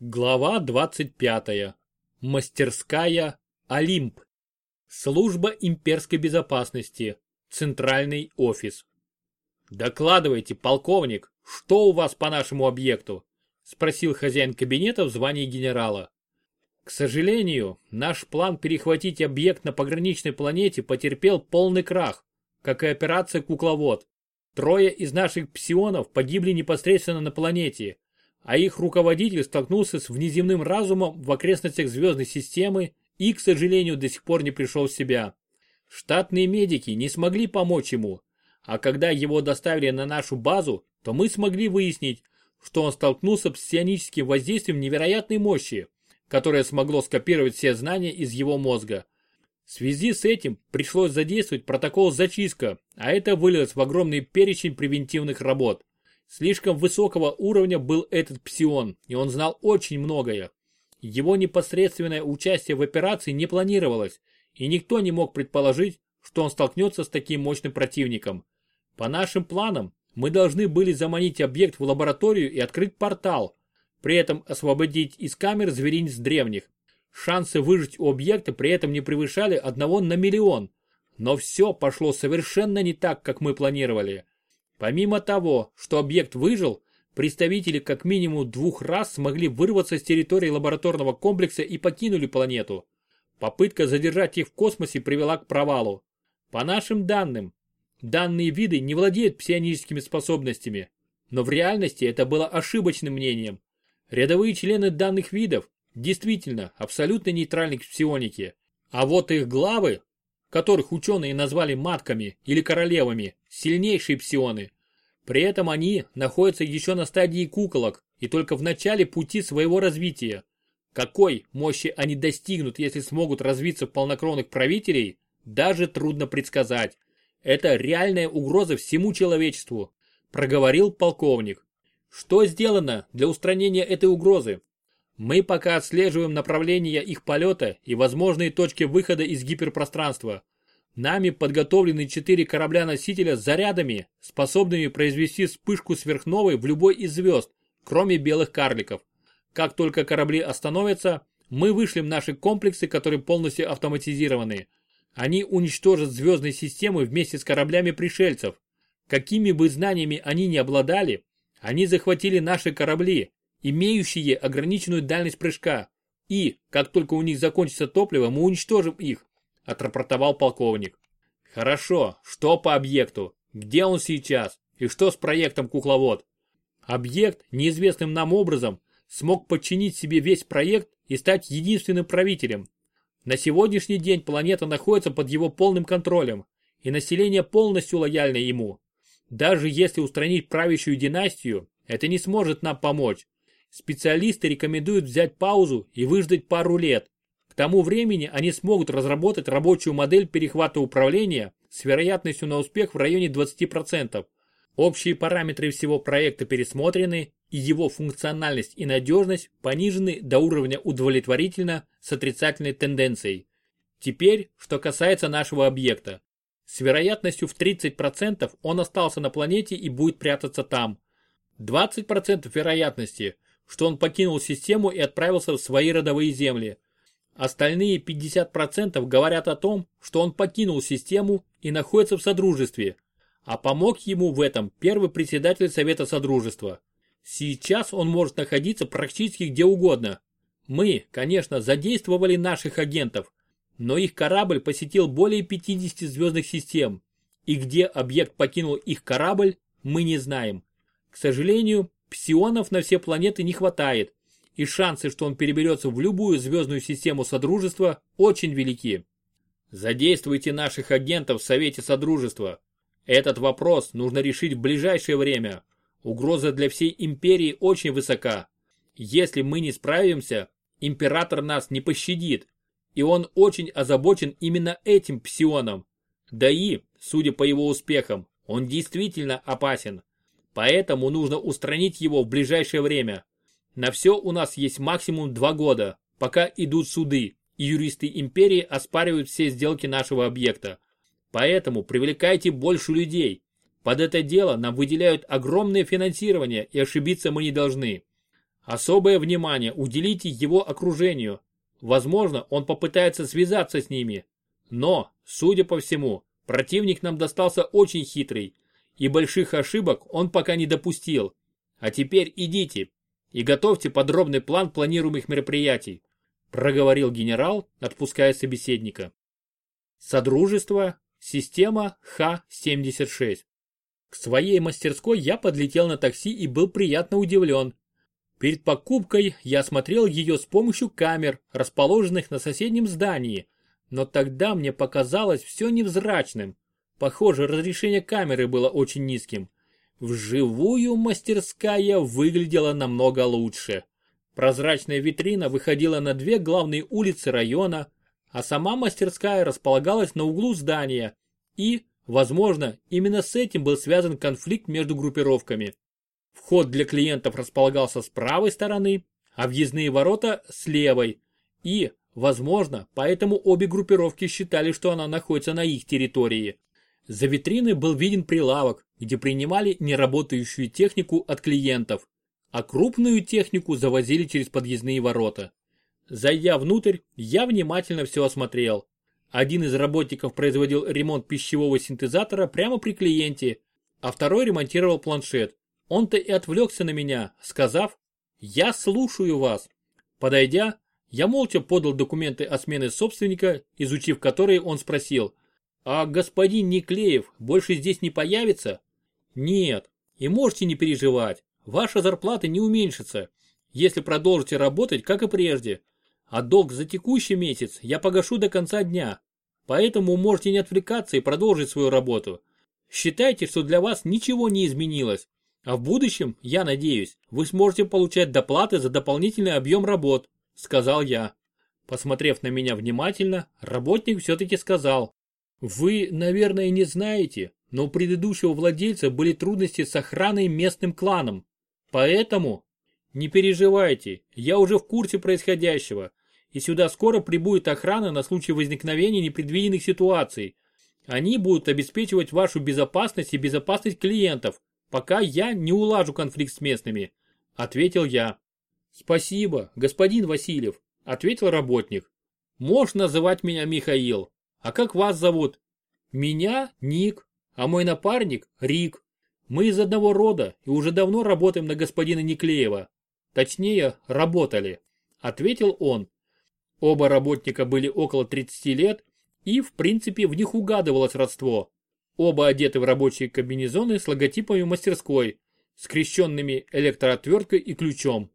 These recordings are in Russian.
Глава 25. Мастерская Олимп. Служба имперской безопасности. Центральный офис. «Докладывайте, полковник, что у вас по нашему объекту?» спросил хозяин кабинета в звании генерала. К сожалению, наш план перехватить объект на пограничной планете потерпел полный крах, как и операция «Кукловод». Трое из наших псионов погибли непосредственно на планете, а их руководитель столкнулся с внеземным разумом в окрестностях звездной системы и, к сожалению, до сих пор не пришел в себя. Штатные медики не смогли помочь ему, а когда его доставили на нашу базу, то мы смогли выяснить, что он столкнулся с псионическим воздействием невероятной мощи, которое смогло скопировать все знания из его мозга. В связи с этим пришлось задействовать протокол зачистка, а это вылилось в огромный перечень превентивных работ. Слишком высокого уровня был этот псион, и он знал очень многое. Его непосредственное участие в операции не планировалось, и никто не мог предположить, что он столкнется с таким мощным противником. По нашим планам, мы должны были заманить объект в лабораторию и открыть портал, при этом освободить из камер зверинец древних. Шансы выжить у объекта при этом не превышали одного на миллион. Но все пошло совершенно не так, как мы планировали. Помимо того, что объект выжил, представители как минимум двух раз смогли вырваться с территории лабораторного комплекса и покинули планету. Попытка задержать их в космосе привела к провалу. По нашим данным, данные виды не владеют псионическими способностями, но в реальности это было ошибочным мнением. Рядовые члены данных видов действительно абсолютно нейтральны к псионике, а вот их главы которых ученые назвали матками или королевами, сильнейшие псионы. При этом они находятся еще на стадии куколок и только в начале пути своего развития. Какой мощи они достигнут, если смогут развиться в полнокровных правителей, даже трудно предсказать. Это реальная угроза всему человечеству, проговорил полковник. Что сделано для устранения этой угрозы? Мы пока отслеживаем направление их полета и возможные точки выхода из гиперпространства. Нами подготовлены четыре корабля-носителя с зарядами, способными произвести вспышку сверхновой в любой из звезд, кроме белых карликов. Как только корабли остановятся, мы вышлем наши комплексы, которые полностью автоматизированы. Они уничтожат звездные системы вместе с кораблями пришельцев. Какими бы знаниями они ни обладали, они захватили наши корабли, имеющие ограниченную дальность прыжка. И, как только у них закончится топливо, мы уничтожим их, отрапортовал полковник. Хорошо, что по объекту? Где он сейчас? И что с проектом кукловод? Объект, неизвестным нам образом, смог подчинить себе весь проект и стать единственным правителем. На сегодняшний день планета находится под его полным контролем, и население полностью лояльно ему. Даже если устранить правящую династию, это не сможет нам помочь, Специалисты рекомендуют взять паузу и выждать пару лет. К тому времени они смогут разработать рабочую модель перехвата управления с вероятностью на успех в районе 20%. Общие параметры всего проекта пересмотрены, и его функциональность и надежность понижены до уровня удовлетворительно с отрицательной тенденцией. Теперь, что касается нашего объекта. С вероятностью в 30% он остался на планете и будет прятаться там. 20% вероятности – что он покинул систему и отправился в свои родовые земли. Остальные 50% говорят о том, что он покинул систему и находится в Содружестве, а помог ему в этом первый председатель Совета Содружества. Сейчас он может находиться практически где угодно. Мы, конечно, задействовали наших агентов, но их корабль посетил более 50 звездных систем, и где объект покинул их корабль, мы не знаем. К сожалению, Псионов на все планеты не хватает, и шансы, что он переберется в любую звездную систему Содружества, очень велики. Задействуйте наших агентов в Совете Содружества. Этот вопрос нужно решить в ближайшее время. Угроза для всей империи очень высока. Если мы не справимся, император нас не пощадит, и он очень озабочен именно этим псионом. Да и, судя по его успехам, он действительно опасен. Поэтому нужно устранить его в ближайшее время. На все у нас есть максимум два года, пока идут суды, и юристы империи оспаривают все сделки нашего объекта. Поэтому привлекайте больше людей. Под это дело нам выделяют огромное финансирование и ошибиться мы не должны. Особое внимание уделите его окружению. Возможно, он попытается связаться с ними. Но, судя по всему, противник нам достался очень хитрый, и больших ошибок он пока не допустил. А теперь идите и готовьте подробный план планируемых мероприятий, проговорил генерал, отпуская собеседника. Содружество, система Х-76. К своей мастерской я подлетел на такси и был приятно удивлен. Перед покупкой я осмотрел ее с помощью камер, расположенных на соседнем здании, но тогда мне показалось все невзрачным. Похоже, разрешение камеры было очень низким. Вживую мастерская выглядела намного лучше. Прозрачная витрина выходила на две главные улицы района, а сама мастерская располагалась на углу здания и, возможно, именно с этим был связан конфликт между группировками. Вход для клиентов располагался с правой стороны, а въездные ворота с левой. И, возможно, поэтому обе группировки считали, что она находится на их территории. За витриной был виден прилавок, где принимали неработающую технику от клиентов, а крупную технику завозили через подъездные ворота. Зайдя внутрь, я внимательно все осмотрел. Один из работников производил ремонт пищевого синтезатора прямо при клиенте, а второй ремонтировал планшет. Он-то и отвлекся на меня, сказав «Я слушаю вас». Подойдя, я молча подал документы о смене собственника, изучив которые он спросил – а господин Неклеев больше здесь не появится? Нет. И можете не переживать. Ваша зарплата не уменьшится, если продолжите работать, как и прежде. А долг за текущий месяц я погашу до конца дня. Поэтому можете не отвлекаться и продолжить свою работу. Считайте, что для вас ничего не изменилось. А в будущем, я надеюсь, вы сможете получать доплаты за дополнительный объем работ, сказал я. Посмотрев на меня внимательно, работник все-таки сказал. Вы, наверное, не знаете, но у предыдущего владельца были трудности с охраной местным кланом. Поэтому не переживайте, я уже в курсе происходящего, и сюда скоро прибудет охрана на случай возникновения непредвиденных ситуаций. Они будут обеспечивать вашу безопасность и безопасность клиентов, пока я не улажу конфликт с местными, ответил я. Спасибо, господин Васильев, ответил работник. Можешь называть меня Михаил. А как вас зовут? Меня Ник, а мой напарник Рик. Мы из одного рода и уже давно работаем на господина Никлеева. Точнее, работали, ответил он. Оба работника были около 30 лет и, в принципе, в них угадывалось родство. Оба одеты в рабочие комбинезоны с логотипами мастерской, скрещенными электроотверткой и ключом.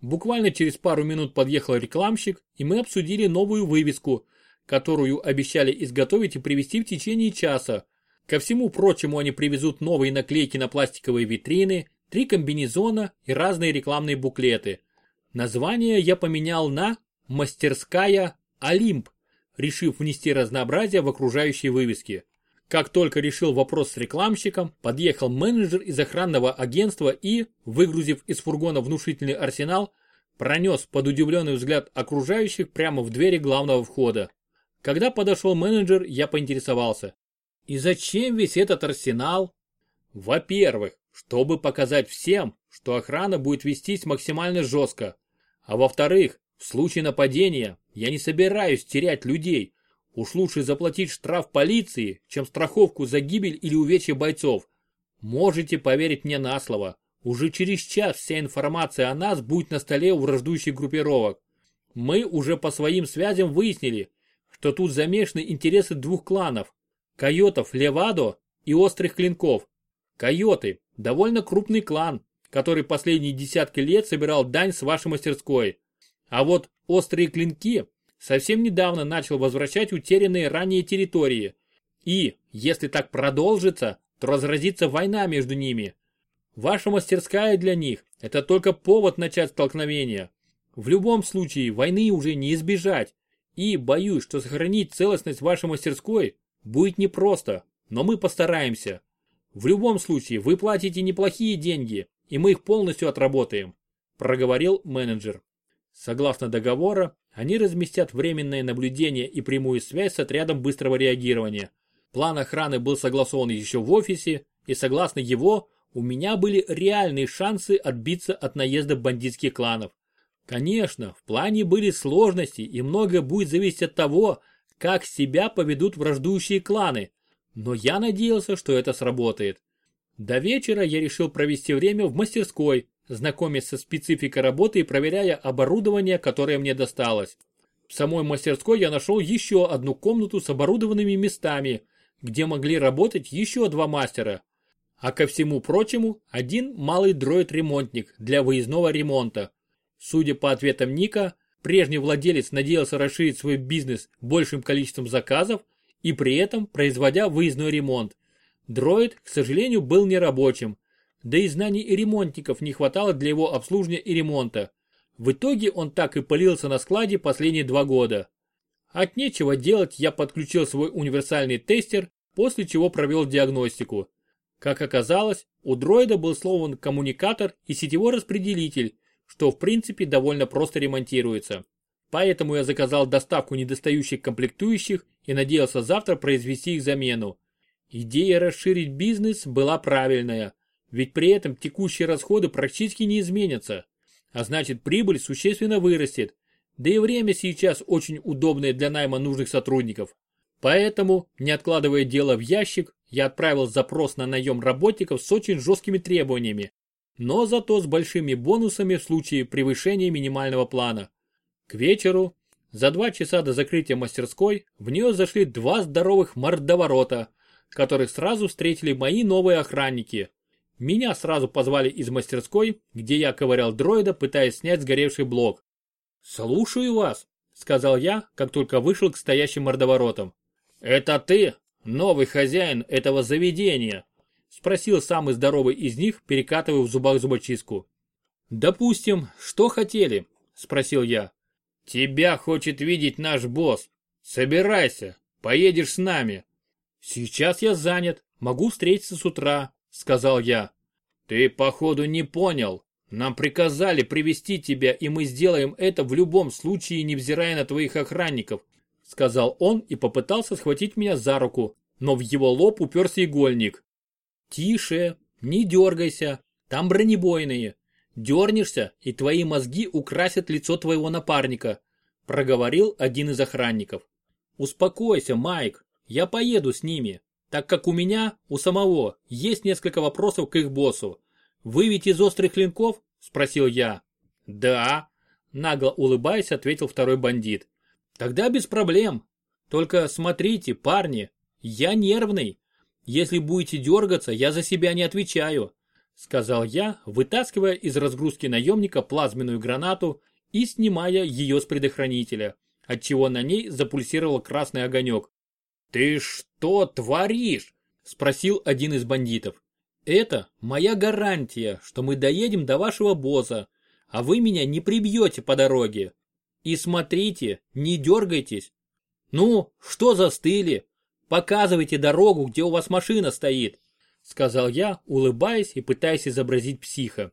Буквально через пару минут подъехал рекламщик, и мы обсудили новую вывеску, которую обещали изготовить и привезти в течение часа. Ко всему прочему они привезут новые наклейки на пластиковые витрины, три комбинезона и разные рекламные буклеты. Название я поменял на «Мастерская Олимп», решив внести разнообразие в окружающие вывески. Как только решил вопрос с рекламщиком, подъехал менеджер из охранного агентства и, выгрузив из фургона внушительный арсенал, пронес под удивленный взгляд окружающих прямо в двери главного входа. Когда подошел менеджер, я поинтересовался. И зачем весь этот арсенал? Во-первых, чтобы показать всем, что охрана будет вестись максимально жестко. А во-вторых, в случае нападения я не собираюсь терять людей. Уж лучше заплатить штраф полиции, чем страховку за гибель или увечье бойцов. Можете поверить мне на слово. Уже через час вся информация о нас будет на столе у враждующих группировок. Мы уже по своим связям выяснили, что тут замешаны интересы двух кланов – койотов Левадо и Острых Клинков. Койоты – довольно крупный клан, который последние десятки лет собирал дань с вашей мастерской. А вот Острые Клинки совсем недавно начал возвращать утерянные ранее территории. И, если так продолжится, то разразится война между ними. Ваша мастерская для них – это только повод начать столкновение. В любом случае, войны уже не избежать. И боюсь, что сохранить целостность вашей мастерской будет непросто, но мы постараемся. В любом случае, вы платите неплохие деньги, и мы их полностью отработаем», – проговорил менеджер. Согласно договора, они разместят временное наблюдение и прямую связь с отрядом быстрого реагирования. План охраны был согласован еще в офисе, и согласно его, у меня были реальные шансы отбиться от наезда бандитских кланов. Конечно, в плане были сложности и многое будет зависеть от того, как себя поведут враждующие кланы, но я надеялся, что это сработает. До вечера я решил провести время в мастерской, знакомясь со спецификой работы и проверяя оборудование, которое мне досталось. В самой мастерской я нашел еще одну комнату с оборудованными местами, где могли работать еще два мастера. А ко всему прочему, один малый дроид-ремонтник для выездного ремонта. Судя по ответам Ника, прежний владелец надеялся расширить свой бизнес большим количеством заказов и при этом производя выездной ремонт. Дроид, к сожалению, был нерабочим, да и знаний ремонтников не хватало для его обслуживания и ремонта. В итоге он так и пылился на складе последние два года. От нечего делать я подключил свой универсальный тестер, после чего провел диагностику. Как оказалось, у дроида был сломан коммуникатор и сетевой распределитель, что в принципе довольно просто ремонтируется. Поэтому я заказал доставку недостающих комплектующих и надеялся завтра произвести их замену. Идея расширить бизнес была правильная, ведь при этом текущие расходы практически не изменятся, а значит прибыль существенно вырастет, да и время сейчас очень удобное для найма нужных сотрудников. Поэтому, не откладывая дело в ящик, я отправил запрос на наем работников с очень жесткими требованиями, но зато с большими бонусами в случае превышения минимального плана. К вечеру, за два часа до закрытия мастерской, в нее зашли два здоровых мордоворота, которых сразу встретили мои новые охранники. Меня сразу позвали из мастерской, где я ковырял дроида, пытаясь снять сгоревший блок. «Слушаю вас», — сказал я, как только вышел к стоящим мордоворотам. «Это ты, новый хозяин этого заведения?» — спросил самый здоровый из них, перекатывая в зубах зубочистку. «Допустим, что хотели?» — спросил я. «Тебя хочет видеть наш босс. Собирайся, поедешь с нами». «Сейчас я занят, могу встретиться с утра», — сказал я. «Ты, походу, не понял. Нам приказали привести тебя, и мы сделаем это в любом случае, невзирая на твоих охранников», — сказал он и попытался схватить меня за руку, но в его лоб уперся игольник. «Тише, не дергайся, там бронебойные. Дернешься, и твои мозги украсят лицо твоего напарника», проговорил один из охранников. «Успокойся, Майк, я поеду с ними, так как у меня, у самого, есть несколько вопросов к их боссу. Вы ведь из острых клинков?» – спросил я. «Да», – нагло улыбаясь, ответил второй бандит. «Тогда без проблем. Только смотрите, парни, я нервный. Если будете дергаться, я за себя не отвечаю сказал я, вытаскивая из разгрузки наемника плазменную гранату и снимая ее с предохранителя, отчего на ней запульсировал красный огонек. «Ты что творишь?» – спросил один из бандитов. «Это моя гарантия, что мы доедем до вашего босса, а вы меня не прибьете по дороге. И смотрите, не дергайтесь. Ну, что застыли? Показывайте дорогу, где у вас машина стоит сказал я, улыбаясь и пытаясь изобразить психа.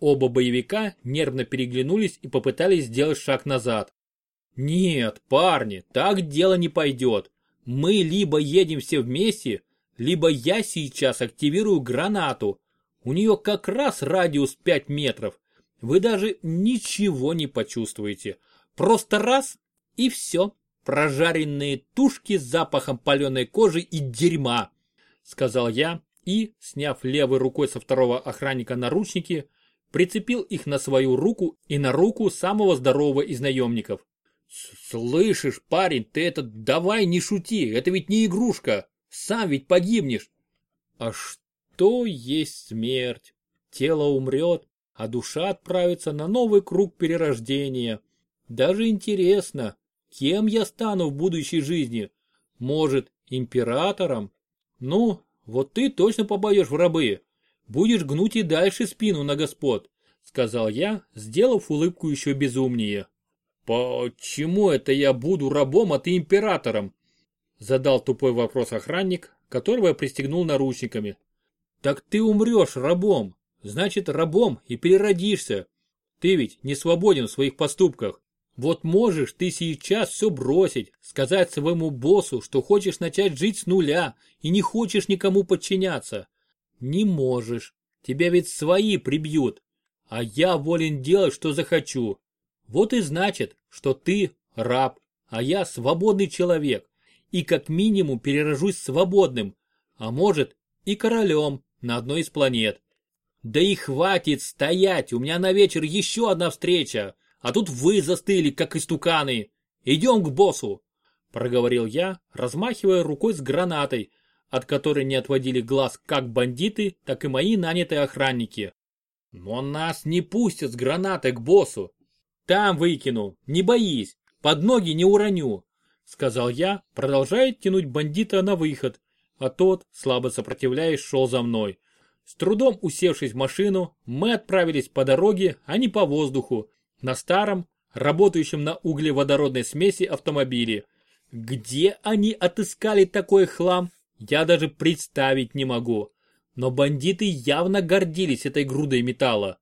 Оба боевика нервно переглянулись и попытались сделать шаг назад. «Нет, парни, так дело не пойдет. Мы либо едем все вместе, либо я сейчас активирую гранату. У нее как раз радиус 5 метров. Вы даже ничего не почувствуете. Просто раз и все. Прожаренные тушки с запахом паленой кожи и дерьма», сказал я, и, сняв левой рукой со второго охранника наручники, прицепил их на свою руку и на руку самого здорового из наемников. «Слышишь, парень, ты это давай не шути, это ведь не игрушка, сам ведь погибнешь». «А что есть смерть? Тело умрет, а душа отправится на новый круг перерождения. Даже интересно, кем я стану в будущей жизни? Может, императором? Ну, вот ты точно побоешь в рабы. Будешь гнуть и дальше спину на господ, сказал я, сделав улыбку еще безумнее. Почему это я буду рабом, а ты императором? Задал тупой вопрос охранник, которого я пристегнул наручниками. Так ты умрешь рабом, значит рабом и переродишься. Ты ведь не свободен в своих поступках. Вот можешь ты сейчас все бросить, сказать своему боссу, что хочешь начать жить с нуля и не хочешь никому подчиняться. Не можешь. тебя ведь свои прибьют, а я волен делать, что захочу. Вот и значит, что ты раб, а я свободный человек, и как минимум перерожусь свободным, а может и королем на одной из планет. Да и хватит стоять, у меня на вечер еще одна встреча, а тут вы застыли, как истуканы. Идем к боссу, проговорил я, размахивая рукой с гранатой, от которой не отводили глаз как бандиты, так и мои нанятые охранники. Но нас не пустят с гранатой к боссу. Там выкину, не боись, под ноги не уроню, сказал я, продолжая тянуть бандита на выход, а тот, слабо сопротивляясь, шел за мной. С трудом усевшись в машину, мы отправились по дороге, а не по воздуху, на старом, работающем на углеводородной смеси автомобиле. Где они отыскали такой хлам, я даже представить не могу. Но бандиты явно гордились этой грудой металла.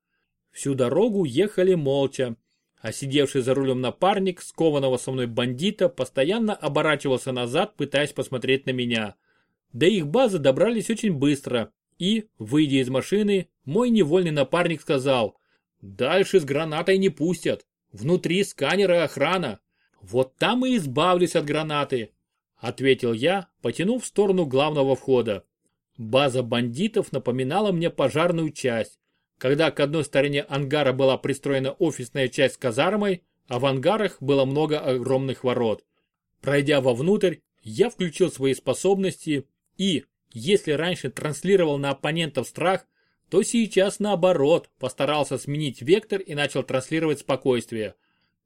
Всю дорогу ехали молча, а сидевший за рулем напарник скованного со мной бандита постоянно оборачивался назад, пытаясь посмотреть на меня. До их базы добрались очень быстро, и, выйдя из машины, мой невольный напарник сказал, «Дальше с гранатой не пустят, внутри сканер и охрана. Вот там и избавлюсь от гранаты», ответил я, потянув в сторону главного входа. База бандитов напоминала мне пожарную часть, когда к одной стороне ангара была пристроена офисная часть с казармой, а в ангарах было много огромных ворот. Пройдя вовнутрь, я включил свои способности и, если раньше транслировал на оппонентов страх, то сейчас наоборот постарался сменить вектор и начал транслировать спокойствие.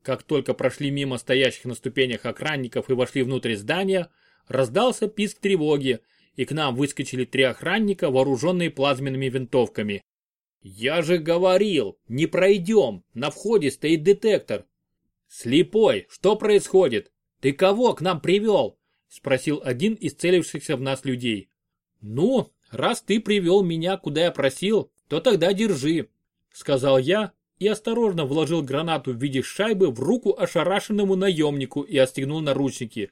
Как только прошли мимо стоящих на ступенях охранников и вошли внутрь здания, раздался писк тревоги, и к нам выскочили три охранника, вооруженные плазменными винтовками. «Я же говорил, не пройдем, на входе стоит детектор». «Слепой, что происходит? Ты кого к нам привел?» Спросил один из целившихся в нас людей. «Ну, раз ты привел меня, куда я просил, то тогда держи», сказал я и осторожно вложил гранату в виде шайбы в руку ошарашенному наемнику и отстегнул наручники.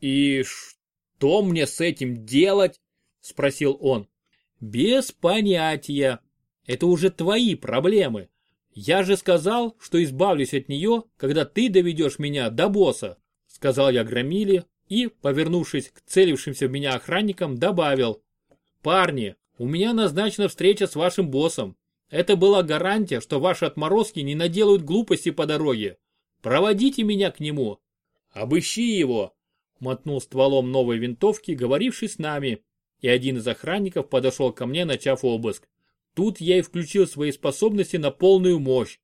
«И что мне с этим делать?» спросил он. «Без понятия. Это уже твои проблемы. Я же сказал, что избавлюсь от нее, когда ты доведешь меня до босса», сказал я Громиле и, повернувшись к целившимся в меня охранникам, добавил. «Парни, у меня назначена встреча с вашим боссом. Это была гарантия, что ваши отморозки не наделают глупости по дороге. Проводите меня к нему. Обыщи его!» Мотнул стволом новой винтовки, говоривший с нами, и один из охранников подошел ко мне, начав обыск. Тут я и включил свои способности на полную мощь.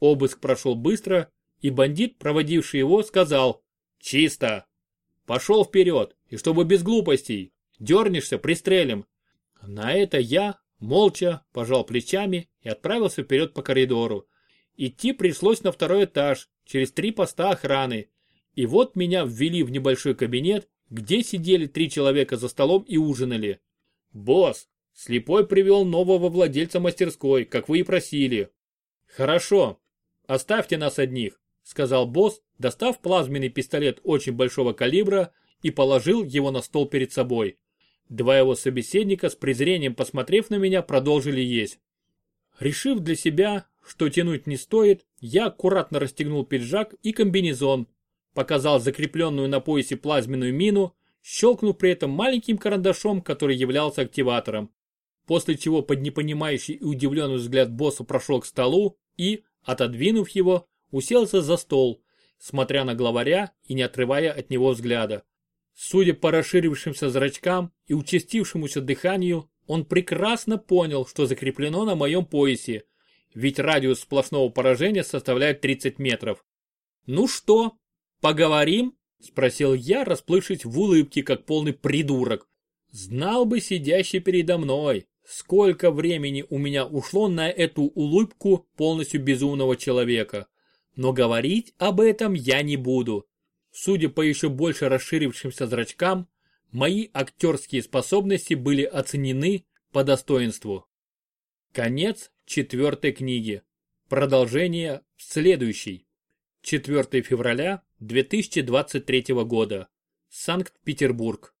Обыск прошел быстро, и бандит, проводивший его, сказал «Чисто!» Пошел вперед, и чтобы без глупостей. Дернешься, пристрелим. На это я, молча, пожал плечами и отправился вперед по коридору. Идти пришлось на второй этаж, через три поста охраны. И вот меня ввели в небольшой кабинет, где сидели три человека за столом и ужинали. «Босс, слепой привел нового владельца мастерской, как вы и просили». «Хорошо, оставьте нас одних сказал босс, достав плазменный пистолет очень большого калибра и положил его на стол перед собой. Два его собеседника с презрением посмотрев на меня продолжили есть. Решив для себя, что тянуть не стоит, я аккуратно расстегнул пиджак и комбинезон, показал закрепленную на поясе плазменную мину, щелкнув при этом маленьким карандашом, который являлся активатором. После чего под непонимающий и удивленный взгляд босса прошел к столу и, отодвинув его, уселся за стол, смотря на главаря и не отрывая от него взгляда. Судя по расширившимся зрачкам и участившемуся дыханию, он прекрасно понял, что закреплено на моем поясе, ведь радиус сплошного поражения составляет 30 метров. «Ну что, поговорим?» – спросил я, расплывшись в улыбке, как полный придурок. Знал бы сидящий передо мной, сколько времени у меня ушло на эту улыбку полностью безумного человека. Но говорить об этом я не буду. Судя по еще больше расширившимся зрачкам, мои актерские способности были оценены по достоинству. Конец четвертой книги. Продолжение в следующей. 4 февраля 2023 года. Санкт-Петербург.